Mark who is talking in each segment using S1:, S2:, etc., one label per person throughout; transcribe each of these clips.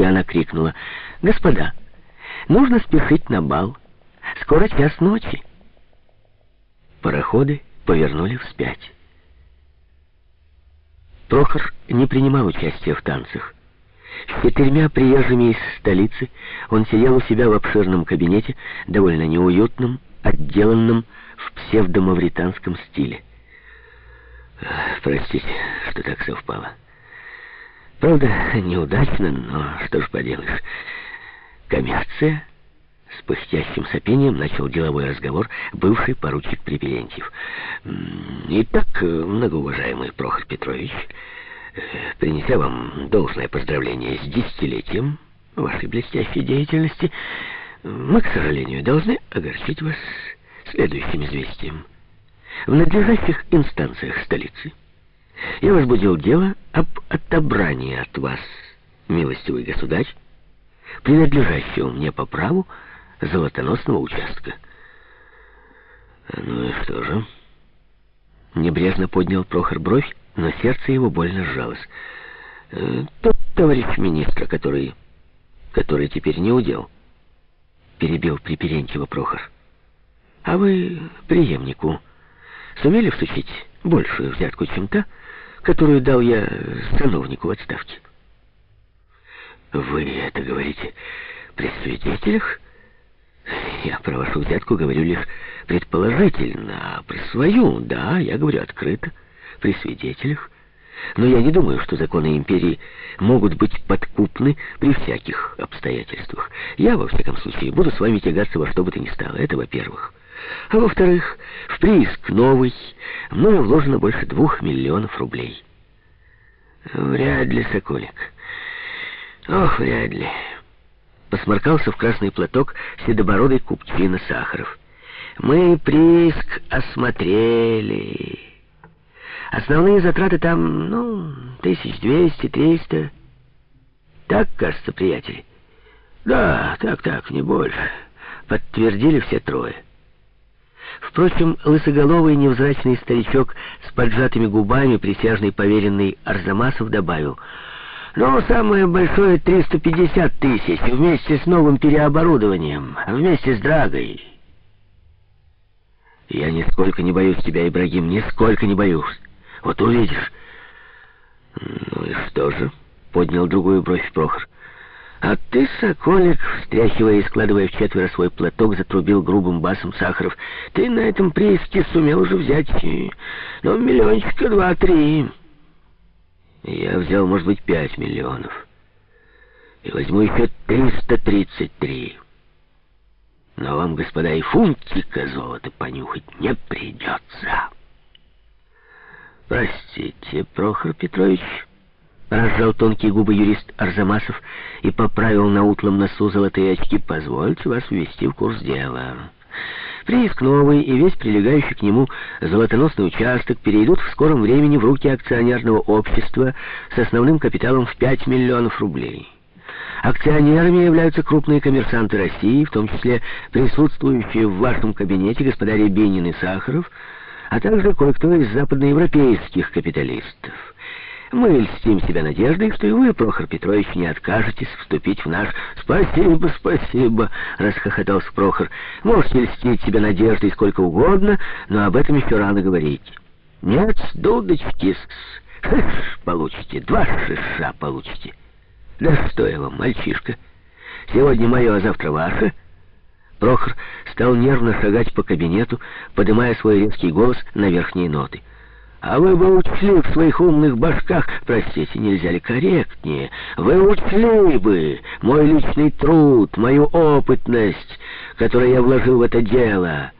S1: и она крикнула, «Господа, нужно спешить на бал. Скоро час ночи». Пароходы повернули вспять. Прохор не принимал участия в танцах. С четырьмя приезжими из столицы он сидел у себя в обширном кабинете, довольно неуютном, отделанном в псевдомавританском стиле. Простите, что так совпало. Правда, неудачно, но что ж поделаешь. Коммерция? С пыхтящим сопением начал деловой разговор бывший поручик Припелентьев. Итак, многоуважаемый Прохор Петрович, э, принеся вам должное поздравление с десятилетием вашей блестящей деятельности, мы, к сожалению, должны огорчить вас следующим известием. В надлежащих инстанциях столицы я возбудил дело об отобрании от вас, милостивый государь, принадлежащего мне по праву золотоносного участка. Ну и что же? Небрежно поднял Прохор бровь, но сердце его больно сжалось. Э, тот товарищ министра, который... который теперь не удел, перебил Приперентьева Прохор. А вы преемнику сумели всучить большую взятку, чем та, которую дал я сановнику в отставке? Вы это говорите при свидетелях? Я про вашу взятку говорю лишь предположительно, а про свою, да, я говорю открыто, при свидетелях. Но я не думаю, что законы империи могут быть подкупны при всяких обстоятельствах. Я, во всяком случае, буду с вами тягаться во что бы то ни стало. Это во-первых. А во-вторых, в прииск новый мною вложено больше двух миллионов рублей. Вряд ли, Соколик. Ох, вряд ли. Посморкался в красный платок седобородый купчина Сахаров. Мы прииск осмотрели. Основные затраты там, ну, тысяч двести, триста. Так, кажется, приятели. Да, так, так, не больше. Подтвердили все трое. Впрочем, лысоголовый невзрачный старичок с поджатыми губами, присяжный поверенный Арзамасов добавил, «Ну, самое большое 350 тысяч, вместе с новым переоборудованием, вместе с Драгой». «Я нисколько не боюсь тебя, Ибрагим, нисколько не боюсь. Вот увидишь». «Ну и что же?» — поднял другую бровь Прохор. «А ты, Соколик, встряхивая и складывая в четверо свой платок, затрубил грубым басом Сахаров. Ты на этом прииске сумел уже взять, ну, миллиончика два-три». «Я взял, может быть, пять миллионов. И возьму еще триста тридцать три. Но вам, господа, и фунтика золота понюхать не придется». «Простите, Прохор Петрович». Разжал тонкие губы юрист Арзамасов и поправил на утлом носу золотые очки. «Позвольте вас ввести в курс дела». Прииск новый и весь прилегающий к нему золотоносный участок перейдут в скором времени в руки акционерного общества с основным капиталом в 5 миллионов рублей. Акционерами являются крупные коммерсанты России, в том числе присутствующие в вашем кабинете господа Рябинин и Сахаров, а также кое-кто из западноевропейских капиталистов. Мы льстим себя надеждой, что и вы, Прохор Петрович, не откажетесь вступить в наш... Спасибо, спасибо, расхохотался Прохор. Можете льстить себя надеждой сколько угодно, но об этом еще рано говорить. Нет, дудочки, шиш получите, два шиша получите. Да что я вам, мальчишка, сегодня мое, а завтра ваше. Прохор стал нервно шагать по кабинету, поднимая свой резкий голос на верхние ноты. А вы бы учли в своих умных башках, простите, нельзя ли корректнее, вы учли бы мой личный труд, мою опытность, которую я вложил в это дело.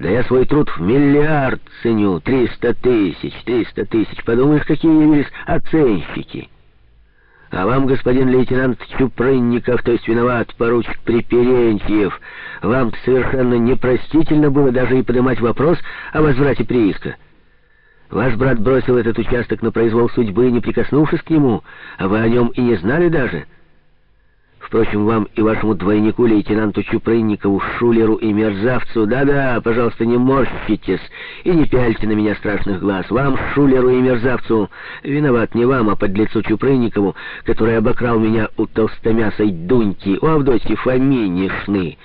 S1: Да я свой труд в миллиард ценю, триста тысяч, триста тысяч. Подумаешь, какие явились оценщики. А вам, господин лейтенант Чупрынников, то есть виноват, поручик Приперентьев, вам-то совершенно непростительно было даже и поднимать вопрос о возврате прииска. Ваш брат бросил этот участок на произвол судьбы, не прикоснувшись к нему, а вы о нем и не знали даже. Впрочем, вам и вашему двойнику, лейтенанту Чупрынникову, шулеру и мерзавцу, да-да, пожалуйста, не морщитесь и не пяльте на меня страшных глаз. Вам, шулеру и мерзавцу, виноват не вам, а подлецу Чупрынникову, который обокрал меня у толстомясой Дуньки, у Авдотьи Фоминишны».